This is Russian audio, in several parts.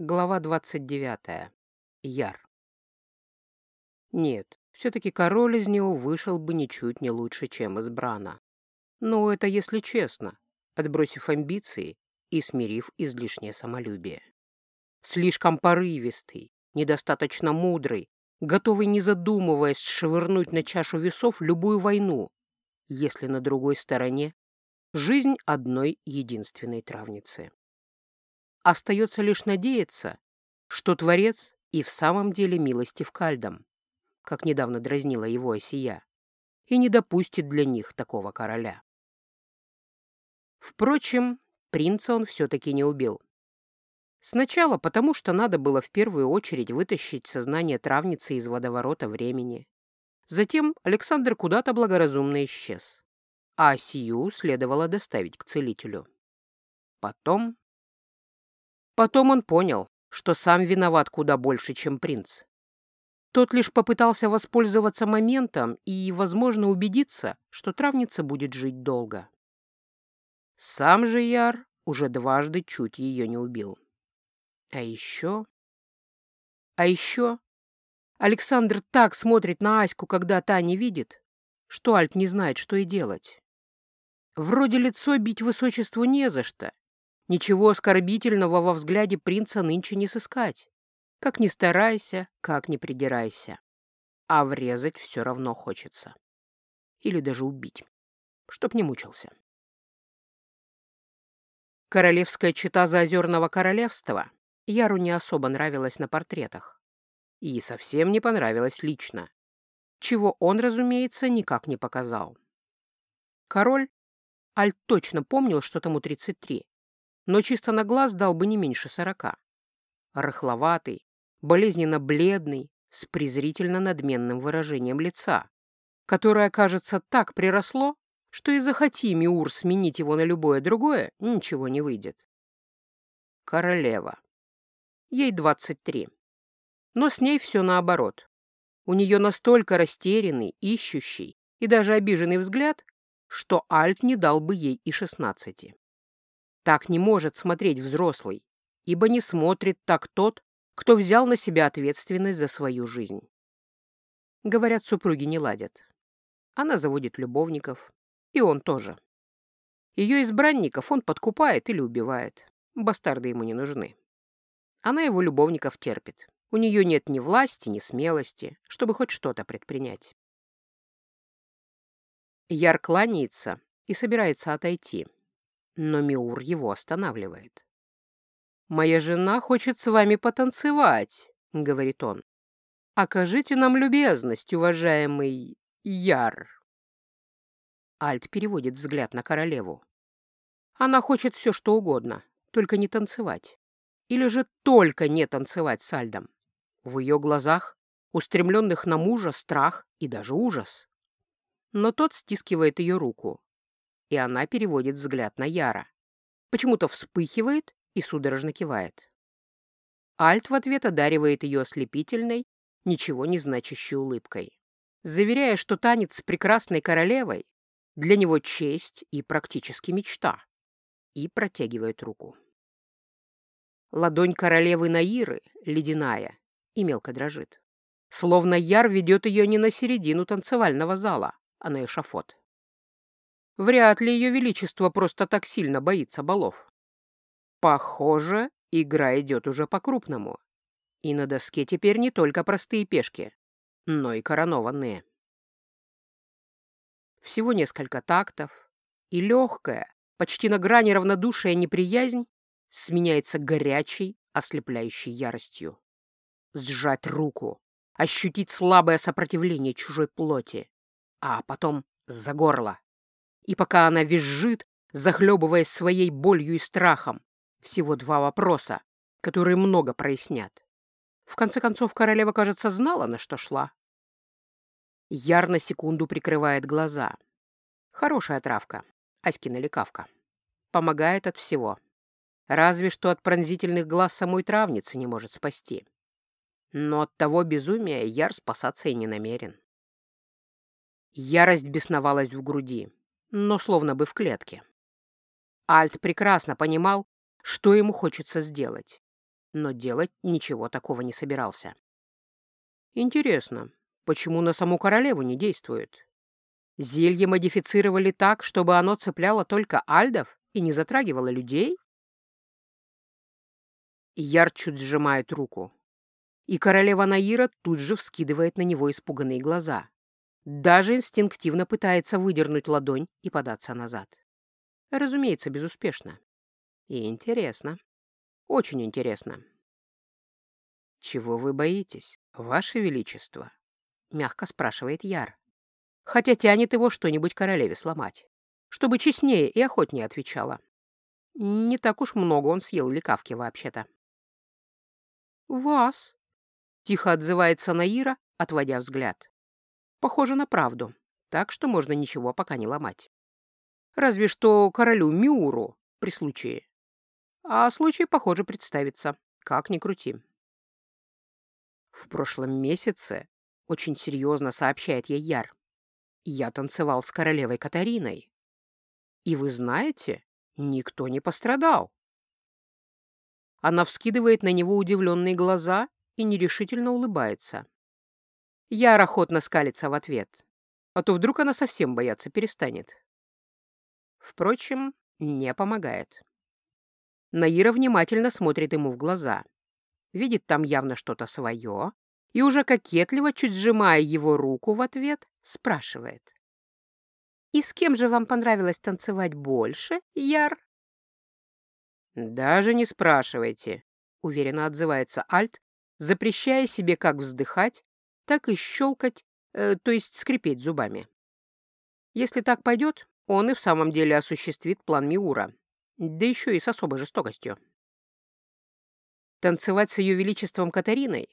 Глава 29. Яр. Нет, все-таки король из него вышел бы ничуть не лучше, чем из Брана. Но это если честно, отбросив амбиции и смирив излишнее самолюбие. Слишком порывистый, недостаточно мудрый, готовый, не задумываясь, швырнуть на чашу весов любую войну, если на другой стороне жизнь одной единственной травницы. Остается лишь надеяться, что Творец и в самом деле милостив кальдам, как недавно дразнила его осия, и не допустит для них такого короля. Впрочем, принца он все-таки не убил. Сначала потому, что надо было в первую очередь вытащить сознание травницы из водоворота времени. Затем Александр куда-то благоразумно исчез, а осию следовало доставить к целителю. Потом Потом он понял, что сам виноват куда больше, чем принц. Тот лишь попытался воспользоваться моментом и, возможно, убедиться, что травница будет жить долго. Сам же Яр уже дважды чуть ее не убил. А еще... А еще... Александр так смотрит на Аську, когда та не видит, что Альт не знает, что и делать. Вроде лицо бить высочеству не за что, Ничего оскорбительного во взгляде принца нынче не сыскать. Как ни старайся, как ни придирайся. А врезать все равно хочется. Или даже убить, чтоб не мучился. Королевская чита Заозерного королевства Яру не особо нравилась на портретах. И совсем не понравилась лично. Чего он, разумеется, никак не показал. Король, Аль точно помнил, что тому 33, но чисто на глаз дал бы не меньше сорока. Рыхловатый, болезненно бледный, с презрительно надменным выражением лица, которое, кажется, так приросло, что и захоти Миур сменить его на любое другое, ничего не выйдет. Королева. Ей двадцать три. Но с ней все наоборот. У нее настолько растерянный, ищущий и даже обиженный взгляд, что Альт не дал бы ей и шестнадцати. Так не может смотреть взрослый, ибо не смотрит так тот, кто взял на себя ответственность за свою жизнь. Говорят, супруги не ладят. Она заводит любовников, и он тоже. Ее избранников он подкупает или убивает. Бастарды ему не нужны. Она его любовников терпит. У нее нет ни власти, ни смелости, чтобы хоть что-то предпринять. Яр кланяется и собирается отойти но Миур его останавливает. «Моя жена хочет с вами потанцевать», — говорит он. «Окажите нам любезность, уважаемый Яр». Альт переводит взгляд на королеву. Она хочет все, что угодно, только не танцевать. Или же только не танцевать с Альдом. В ее глазах, устремленных на мужа, страх и даже ужас. Но тот стискивает ее руку, и она переводит взгляд на Яра. Почему-то вспыхивает и судорожно кивает. Альт в ответ одаривает ее ослепительной, ничего не значащей улыбкой, заверяя, что танец с прекрасной королевой для него честь и практически мечта, и протягивает руку. Ладонь королевы Наиры, ледяная, и мелко дрожит. Словно Яр ведет ее не на середину танцевального зала, а на эшафот. Вряд ли ее величество просто так сильно боится балов. Похоже, игра идет уже по-крупному. И на доске теперь не только простые пешки, но и коронованные. Всего несколько тактов, и легкая, почти на грани равнодушия неприязнь сменяется горячей, ослепляющей яростью. Сжать руку, ощутить слабое сопротивление чужой плоти, а потом за горло. И пока она визжит, захлебываясь своей болью и страхом, всего два вопроса, которые много прояснят. В конце концов, королева, кажется, знала, на что шла. Яр на секунду прикрывает глаза. Хорошая травка, Аськина лекавка. Помогает от всего. Разве что от пронзительных глаз самой травницы не может спасти. Но от того безумия Яр спасаться и не намерен. Ярость бесновалась в груди но словно бы в клетке. Альт прекрасно понимал, что ему хочется сделать, но делать ничего такого не собирался. Интересно, почему на саму королеву не действует? Зелье модифицировали так, чтобы оно цепляло только альдов и не затрагивало людей? Яр чуть сжимает руку. И королева Наира тут же вскидывает на него испуганные глаза. Даже инстинктивно пытается выдернуть ладонь и податься назад. Разумеется, безуспешно. И интересно. Очень интересно. «Чего вы боитесь, Ваше Величество?» — мягко спрашивает Яр. Хотя тянет его что-нибудь королеве сломать, чтобы честнее и охотнее отвечала. Не так уж много он съел лекавки вообще-то. «Вас», — тихо отзывается Наира, отводя взгляд. Похоже на правду, так что можно ничего пока не ломать. Разве что королю Миуру при случае. А случай, похоже, представится, как ни крути. В прошлом месяце, очень серьезно сообщает ей Яр, я танцевал с королевой Катариной. И вы знаете, никто не пострадал. Она вскидывает на него удивленные глаза и нерешительно улыбается. Яр охотно скалится в ответ, а то вдруг она совсем бояться перестанет. Впрочем, не помогает. Наира внимательно смотрит ему в глаза. Видит там явно что-то свое и уже кокетливо, чуть сжимая его руку в ответ, спрашивает. «И с кем же вам понравилось танцевать больше, Яр?» «Даже не спрашивайте», — уверенно отзывается Альт, запрещая себе как вздыхать, так и щелкать, э, то есть скрипеть зубами. Если так пойдет, он и в самом деле осуществит план Миура, да еще и с особой жестокостью. Танцевать с ее величеством Катариной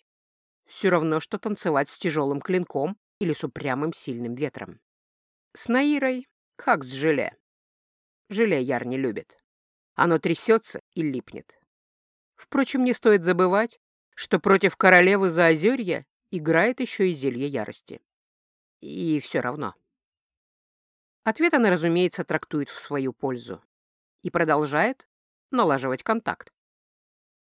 все равно, что танцевать с тяжелым клинком или с упрямым сильным ветром. С Наирой как с желе. Желе Яр не любит. Оно трясется и липнет. Впрочем, не стоит забывать, что против королевы Заозерья играет еще и зелье ярости. И все равно. Ответ она, разумеется, трактует в свою пользу и продолжает налаживать контакт.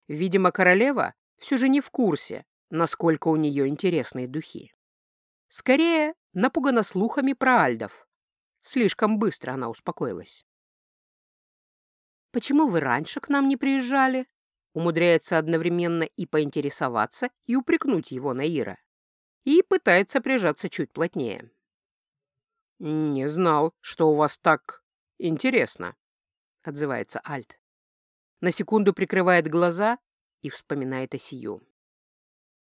Видимо, королева все же не в курсе, насколько у нее интересные духи. Скорее, напугана слухами про альдов. Слишком быстро она успокоилась. «Почему вы раньше к нам не приезжали?» Умудряется одновременно и поинтересоваться, и упрекнуть его Наира. И пытается прижаться чуть плотнее. «Не знал, что у вас так интересно», — отзывается Альт. На секунду прикрывает глаза и вспоминает о сию.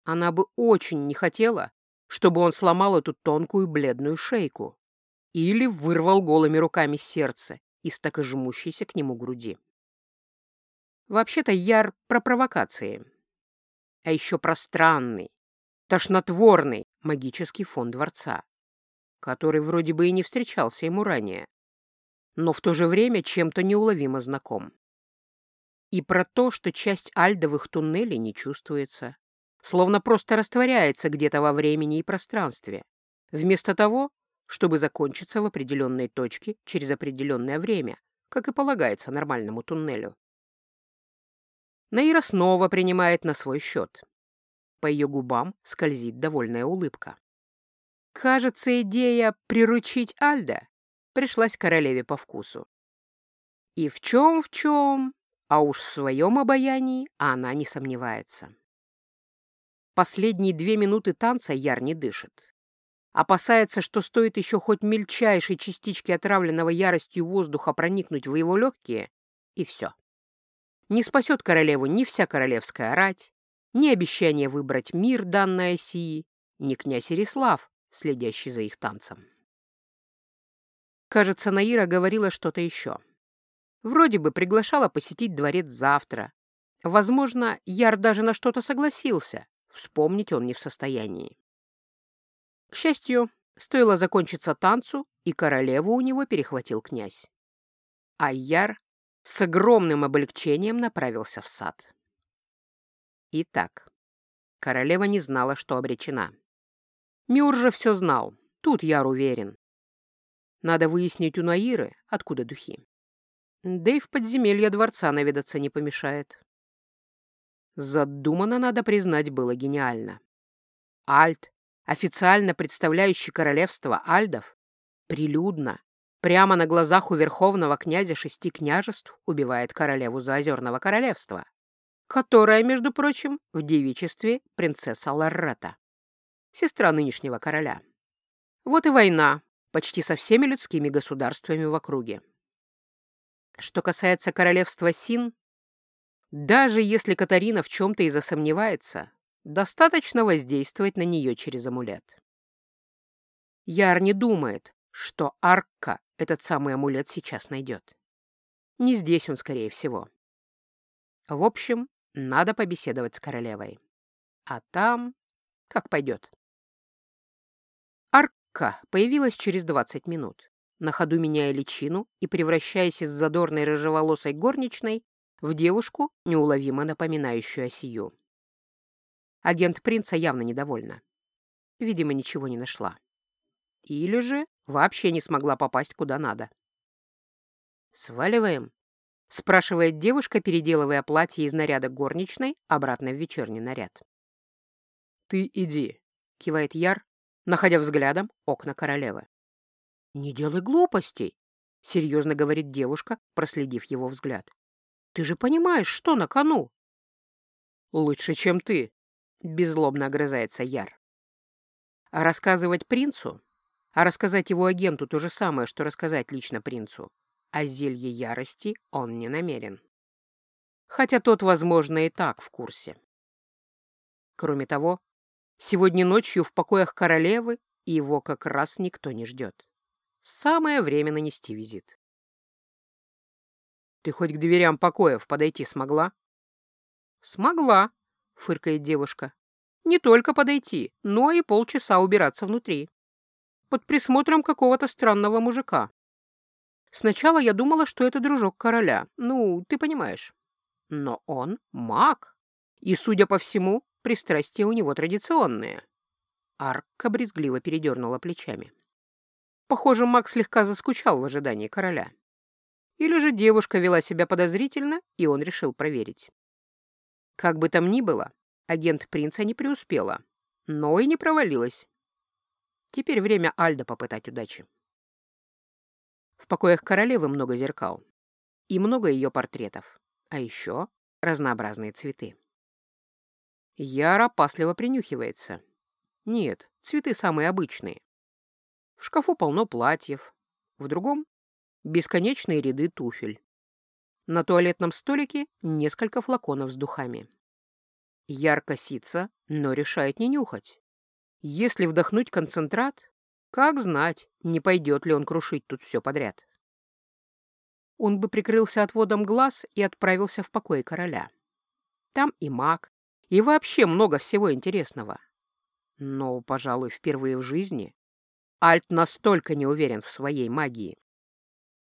Она бы очень не хотела, чтобы он сломал эту тонкую бледную шейку или вырвал голыми руками сердце из так и жмущейся к нему груди. Вообще-то Яр про провокации. А еще про странный, тошнотворный магический фон дворца, который вроде бы и не встречался ему ранее, но в то же время чем-то неуловимо знаком. И про то, что часть альдовых туннелей не чувствуется, словно просто растворяется где-то во времени и пространстве, вместо того, чтобы закончиться в определенной точке через определенное время, как и полагается нормальному туннелю. Наира снова принимает на свой счет. По ее губам скользит довольная улыбка. Кажется, идея приручить Альда пришлась королеве по вкусу. И в чем в чем, а уж в своем обаянии она не сомневается. Последние две минуты танца Яр не дышит. Опасается, что стоит еще хоть мельчайшей частички отравленного яростью воздуха проникнуть в его легкие, и все. Не спасет королеву ни вся королевская рать, ни обещание выбрать мир, данное Сии, ни князь Ирислав, следящий за их танцем. Кажется, Наира говорила что-то еще. Вроде бы приглашала посетить дворец завтра. Возможно, Яр даже на что-то согласился. Вспомнить он не в состоянии. К счастью, стоило закончиться танцу, и королеву у него перехватил князь. А Яр с огромным облегчением направился в сад. Итак, королева не знала, что обречена. Мюр же все знал, тут Яр уверен. Надо выяснить у Наиры, откуда духи. Да и в подземелье дворца наведаться не помешает. Задумано, надо признать, было гениально. Альт, официально представляющий королевство Альдов, прилюдно, прямо на глазах у верховного князя шести княжеств убивает королеву Заозерного королевства, которая, между прочим, в девичестве принцесса Лоррета, сестра нынешнего короля. Вот и война почти со всеми людскими государствами в округе. Что касается королевства Син, даже если Катарина в чем-то и засомневается, достаточно воздействовать на нее через амулет. Яр не думает, что Арка этот самый амулет сейчас найдет. Не здесь он, скорее всего. В общем, надо побеседовать с королевой. А там как пойдет. Арка появилась через 20 минут, на ходу меняя личину и превращаясь из задорной рыжеволосой горничной в девушку, неуловимо напоминающую Осию. Агент принца явно недовольна. Видимо, ничего не нашла. Или же вообще не смогла попасть куда надо. «Сваливаем?» — спрашивает девушка, переделывая платье из наряда горничной обратно в вечерний наряд. «Ты иди», — кивает Яр, находя взглядом окна королевы. «Не делай глупостей», — серьезно говорит девушка, проследив его взгляд. Ты же понимаешь, что на кону?» «Лучше, чем ты», — беззлобно огрызается Яр. А рассказывать принцу, а рассказать его агенту то же самое, что рассказать лично принцу, а зелье ярости он не намерен. Хотя тот, возможно, и так в курсе. Кроме того, сегодня ночью в покоях королевы его как раз никто не ждет. Самое время нанести визит. Ты хоть к дверям покоев подойти смогла? Смогла, фыркает девушка. Не только подойти, но и полчаса убираться внутри. Под присмотром какого-то странного мужика. Сначала я думала, что это дружок короля. Ну, ты понимаешь. Но он маг. И, судя по всему, пристрастия у него традиционные. Арка брезгливо передернула плечами. Похоже, маг слегка заскучал в ожидании короля. Или же девушка вела себя подозрительно, и он решил проверить. Как бы там ни было, агент принца не преуспела, но и не провалилась. Теперь время Альда попытать удачи. В покоях королевы много зеркал и много ее портретов, а еще разнообразные цветы. Яра опасливо принюхивается. Нет, цветы самые обычные. В шкафу полно платьев, в другом бесконечные ряды туфель. На туалетном столике несколько флаконов с духами. Ярко сится, но решает не нюхать. Если вдохнуть концентрат, как знать, не пойдет ли он крушить тут все подряд. Он бы прикрылся отводом глаз и отправился в покой короля. Там и маг, и вообще много всего интересного. Но, пожалуй, впервые в жизни Альт настолько не уверен в своей магии,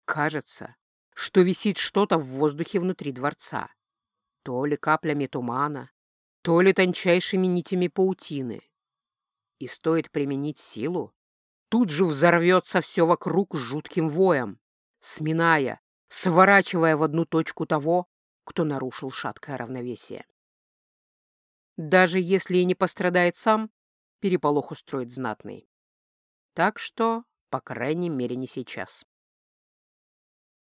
Кажется, что висит что-то в воздухе внутри дворца. То ли каплями тумана, то ли тончайшими нитями паутины. И стоит применить силу, тут же взорвется все вокруг жутким воем, сминая, сворачивая в одну точку того, кто нарушил шаткое равновесие. Даже если и не пострадает сам, переполох устроит знатный. Так что, по крайней мере, не сейчас.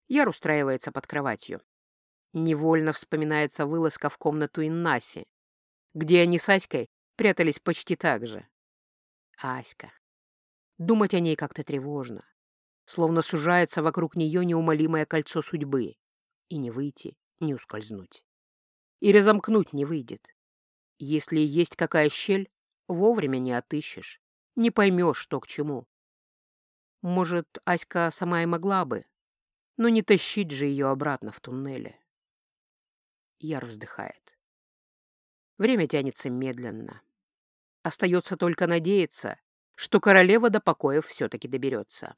Яр устраивается под кроватью. Невольно вспоминается вылазка в комнату Иннаси, где они с Аськой прятались почти так же. Аська. Думать о ней как-то тревожно. Словно сужается вокруг нее неумолимое кольцо судьбы. И не выйти, не ускользнуть. И разомкнуть не выйдет. Если есть какая щель, вовремя не отыщешь, не поймешь, что к чему. Может, Аська сама и могла бы, но не тащить же ее обратно в туннеле. Яр вздыхает. Время тянется медленно. Остается только надеяться, что королева до покоев все-таки доберется.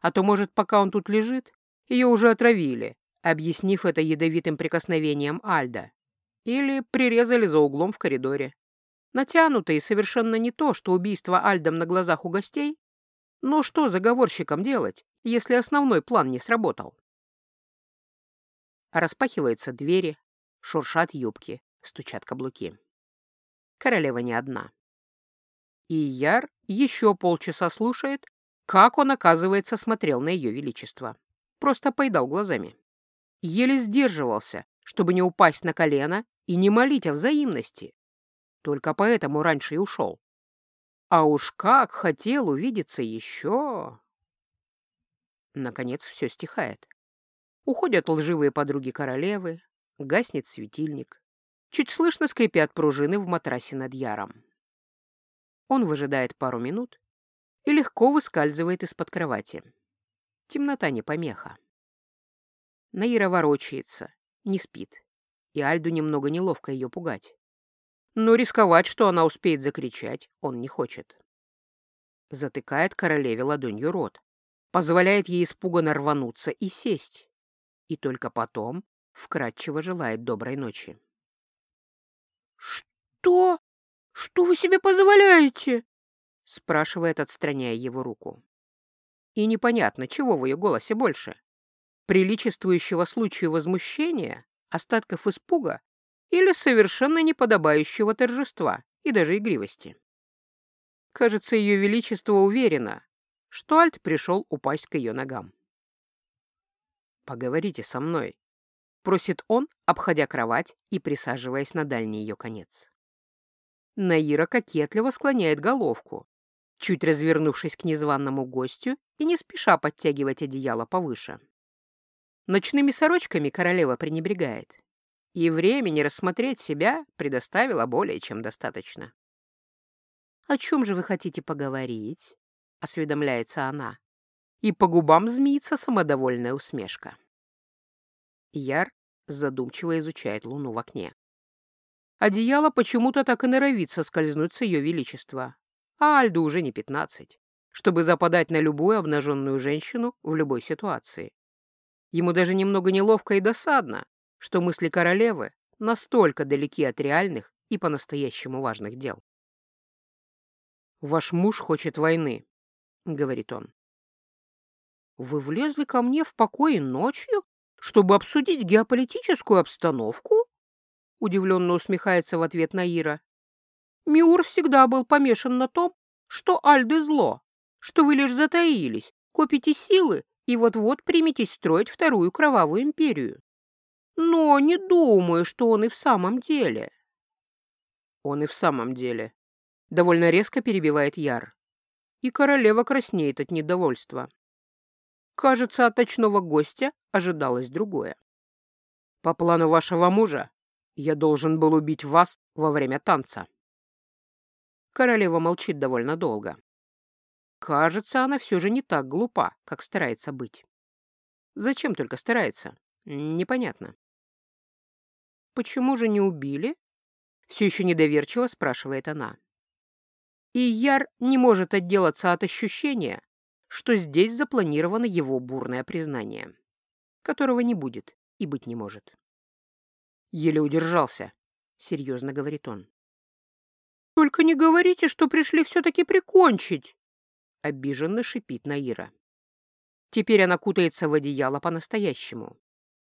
А то, может, пока он тут лежит, ее уже отравили, объяснив это ядовитым прикосновением Альда. Или прирезали за углом в коридоре. Натянуто и совершенно не то, что убийство Альдом на глазах у гостей. Но что заговорщикам делать, если основной план не сработал. Распахиваются двери, шуршат юбки, стучат каблуки. Королева не одна. И Яр еще полчаса слушает, как он, оказывается, смотрел на ее величество. Просто поедал глазами. Еле сдерживался, чтобы не упасть на колено и не молить о взаимности. Только поэтому раньше и ушел. А уж как хотел увидеться еще. Наконец все стихает. Уходят лживые подруги королевы, гаснет светильник. Чуть слышно скрипят пружины в матрасе над яром. Он выжидает пару минут и легко выскальзывает из-под кровати. Темнота не помеха. Наира ворочается, не спит, и Альду немного неловко ее пугать. Но рисковать, что она успеет закричать, он не хочет. Затыкает королеве ладонью рот, позволяет ей испуганно рвануться и сесть, и только потом вкратчиво желает доброй ночи. «Что?» «Что вы себе позволяете?» — спрашивает, отстраняя его руку. И непонятно, чего в ее голосе больше. Приличествующего случаю возмущения, остатков испуга или совершенно неподобающего торжества и даже игривости. Кажется, ее величество уверено, что Альт пришел упасть к ее ногам. «Поговорите со мной», — просит он, обходя кровать и присаживаясь на дальний ее конец. Наира кокетливо склоняет головку, чуть развернувшись к незваному гостю и не спеша подтягивать одеяло повыше. Ночными сорочками королева пренебрегает, и времени рассмотреть себя предоставила более чем достаточно. «О чем же вы хотите поговорить?» — осведомляется она, и по губам змеится самодовольная усмешка. Яр задумчиво изучает луну в окне. Одеяло почему-то так и норовит соскользнуть с ее величества. А Альду уже не пятнадцать, чтобы западать на любую обнаженную женщину в любой ситуации. Ему даже немного неловко и досадно, что мысли королевы настолько далеки от реальных и по-настоящему важных дел. «Ваш муж хочет войны», — говорит он. «Вы влезли ко мне в покое ночью, чтобы обсудить геополитическую обстановку?» Удивленно усмехается в ответ Наира. Миур всегда был помешан на том, что Альды зло, что вы лишь затаились, копите силы и вот-вот приметесь строить вторую кровавую империю. Но не думаю, что он и в самом деле. Он и в самом деле. Довольно резко перебивает Яр. И королева краснеет от недовольства. Кажется, от ночного гостя ожидалось другое. По плану вашего мужа, я должен был убить вас во время танца. Королева молчит довольно долго. Кажется, она все же не так глупа, как старается быть. Зачем только старается? Непонятно. Почему же не убили? Все еще недоверчиво спрашивает она. И Яр не может отделаться от ощущения, что здесь запланировано его бурное признание, которого не будет и быть не может. Еле удержался, — серьезно говорит он. «Только не говорите, что пришли все-таки прикончить!» Обиженно шипит Наира. Теперь она кутается в одеяло по-настоящему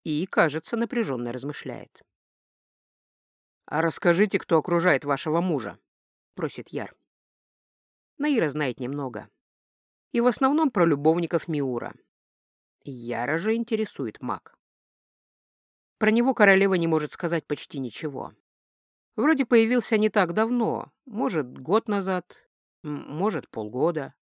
и, кажется, напряженно размышляет. «А расскажите, кто окружает вашего мужа?» — просит Яр. Наира знает немного. И в основном про любовников Миура. Яра же интересует маг. Про него королева не может сказать почти ничего. Вроде появился не так давно, может, год назад, может, полгода.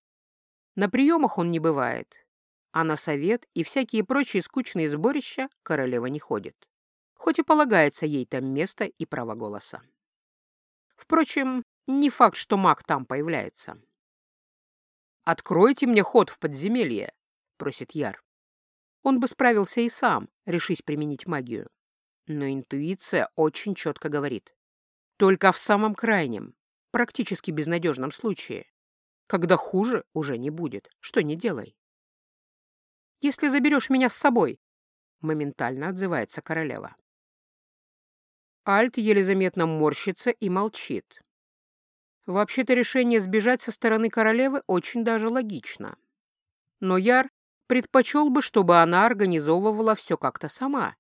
На приемах он не бывает, а на совет и всякие прочие скучные сборища королева не ходит, хоть и полагается ей там место и право голоса. Впрочем, не факт, что маг там появляется. «Откройте мне ход в подземелье», — просит Яр. Он бы справился и сам, решись применить магию. Но интуиция очень четко говорит. Только в самом крайнем, практически безнадежном случае. Когда хуже уже не будет, что не делай. «Если заберешь меня с собой», — моментально отзывается королева. Альт еле заметно морщится и молчит. Вообще-то решение сбежать со стороны королевы очень даже логично. Но Яр предпочел бы, чтобы она организовывала все как-то сама,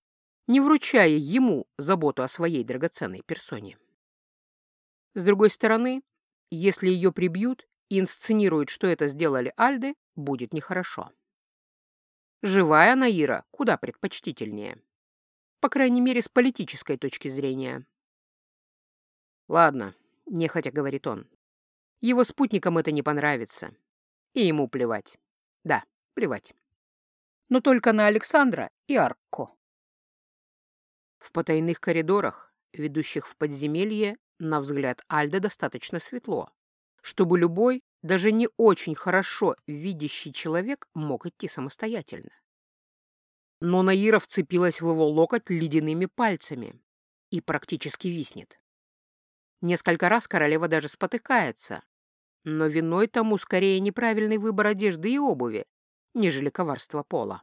не вручая ему заботу о своей драгоценной персоне. С другой стороны, если ее прибьют и инсценируют, что это сделали Альды, будет нехорошо. Живая Наира куда предпочтительнее. По крайней мере, с политической точки зрения. «Ладно», — нехотя говорит он. Его спутникам это не понравится. И ему плевать. Да, плевать. Но только на Александра и Аркко. В потайных коридорах, ведущих в подземелье, на взгляд Альда достаточно светло, чтобы любой, даже не очень хорошо видящий человек мог идти самостоятельно. Но Наира вцепилась в его локоть ледяными пальцами и практически виснет. Несколько раз королева даже спотыкается, но виной тому скорее неправильный выбор одежды и обуви, нежели коварство пола.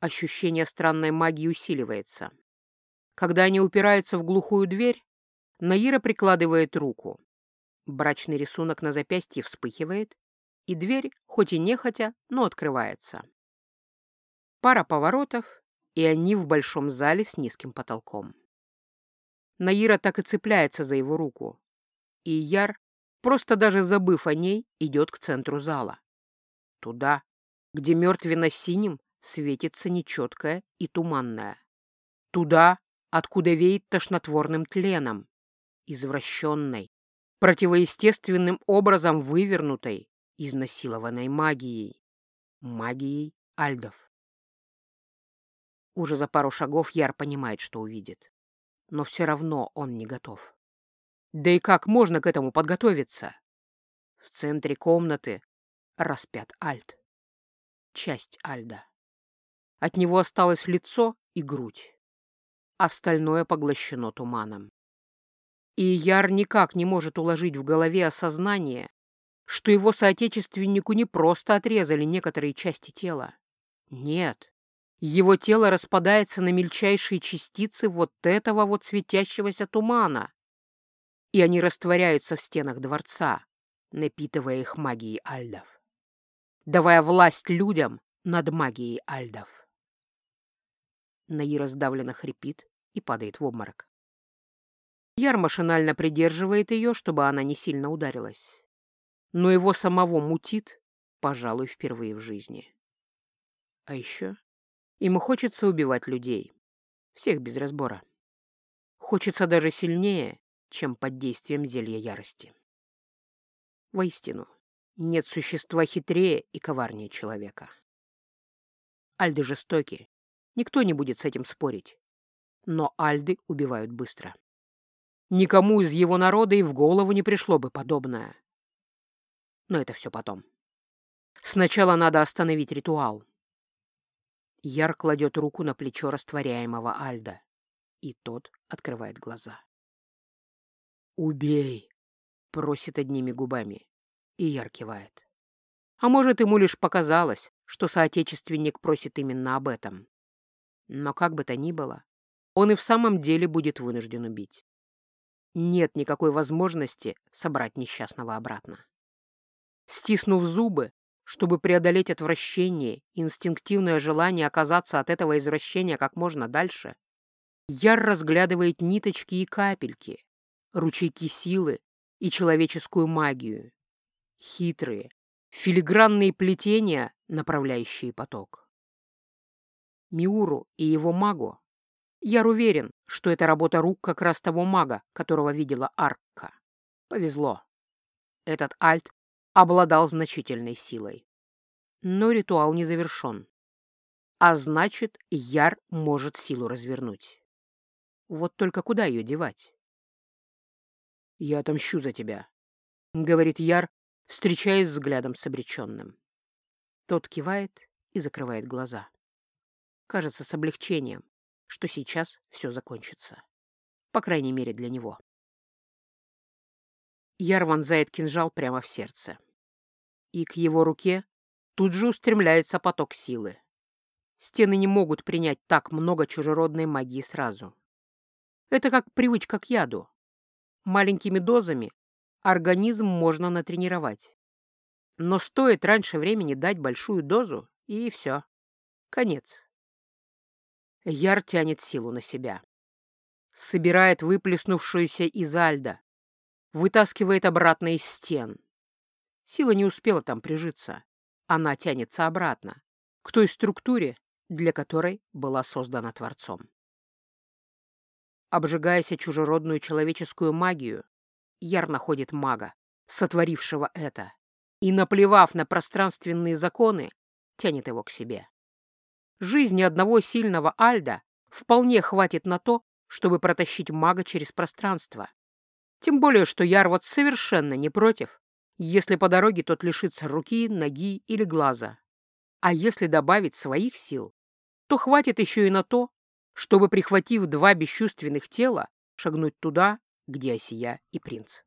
Ощущение странной магии усиливается. Когда они упираются в глухую дверь, Наира прикладывает руку. Брачный рисунок на запястье вспыхивает, и дверь, хоть и нехотя, но открывается. Пара поворотов, и они в большом зале с низким потолком. Наира так и цепляется за его руку, и Яр просто даже забыв о ней, идет к центру зала. Туда, где мертвенно-синим светится нечеткое и туманное. Туда, откуда веет тошнотворным тленом, извращенной, противоестественным образом вывернутой, изнасилованной магией. Магией альдов. Уже за пару шагов Яр понимает, что увидит. Но все равно он не готов. Да и как можно к этому подготовиться? В центре комнаты распят Альт. Часть Альда. От него осталось лицо и грудь. Остальное поглощено туманом. И Яр никак не может уложить в голове осознание, что его соотечественнику не просто отрезали некоторые части тела. Нет, его тело распадается на мельчайшие частицы вот этого вот светящегося тумана, и они растворяются в стенах дворца, напитывая их магией альдов, давая власть людям над магией альдов. Наира сдавленно хрипит и падает в обморок. Яр машинально придерживает ее, чтобы она не сильно ударилась. Но его самого мутит, пожалуй, впервые в жизни. А еще ему хочется убивать людей. Всех без разбора. Хочется даже сильнее, чем под действием зелья ярости. Воистину, нет существа хитрее и коварнее человека. Альды жестоки, никто не будет с этим спорить. Но альды убивают быстро. Никому из его народа и в голову не пришло бы подобное. Но это все потом. Сначала надо остановить ритуал. Яр кладет руку на плечо растворяемого Альда, и тот открывает глаза. «Убей!» — просит одними губами. И Яр кивает. А может, ему лишь показалось, что соотечественник просит именно об этом. Но как бы то ни было, он и в самом деле будет вынужден убить. Нет никакой возможности собрать несчастного обратно. Стиснув зубы, чтобы преодолеть отвращение и инстинктивное желание оказаться от этого извращения как можно дальше, Яр разглядывает ниточки и капельки, ручейки силы и человеческую магию. Хитрые, филигранные плетения, направляющие поток. Миуру и его магу. Я уверен, что это работа рук как раз того мага, которого видела Аркка. Повезло. Этот альт обладал значительной силой. Но ритуал не завершен. А значит, Яр может силу развернуть. Вот только куда ее девать? «Я отомщу за тебя», — говорит Яр, встречаясь взглядом с обреченным. Тот кивает и закрывает глаза. Кажется, с облегчением, что сейчас все закончится. По крайней мере, для него. Яр вонзает кинжал прямо в сердце. И к его руке тут же устремляется поток силы. Стены не могут принять так много чужеродной магии сразу. Это как привычка к яду. Маленькими дозами организм можно натренировать. Но стоит раньше времени дать большую дозу, и все. Конец. Яр тянет силу на себя. Собирает выплеснувшуюся из Альда. Вытаскивает обратно из стен. Сила не успела там прижиться. Она тянется обратно, к той структуре, для которой была создана Творцом. Обжигаясь чужеродную человеческую магию, Яр находит мага, сотворившего это, и, наплевав на пространственные законы, тянет его к себе. Жизни одного сильного Альда вполне хватит на то, чтобы протащить мага через пространство. Тем более, что Яр вот совершенно не против, если по дороге тот лишится руки, ноги или глаза. А если добавить своих сил, то хватит еще и на то, чтобы, прихватив два бесчувственных тела, шагнуть туда, где Осия и принц.